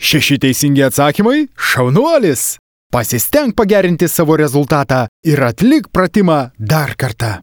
Šeši teisingi atsakymai - šaunuolis. Pasistenk pagerinti savo rezultatą ir atlik pratimą dar kartą.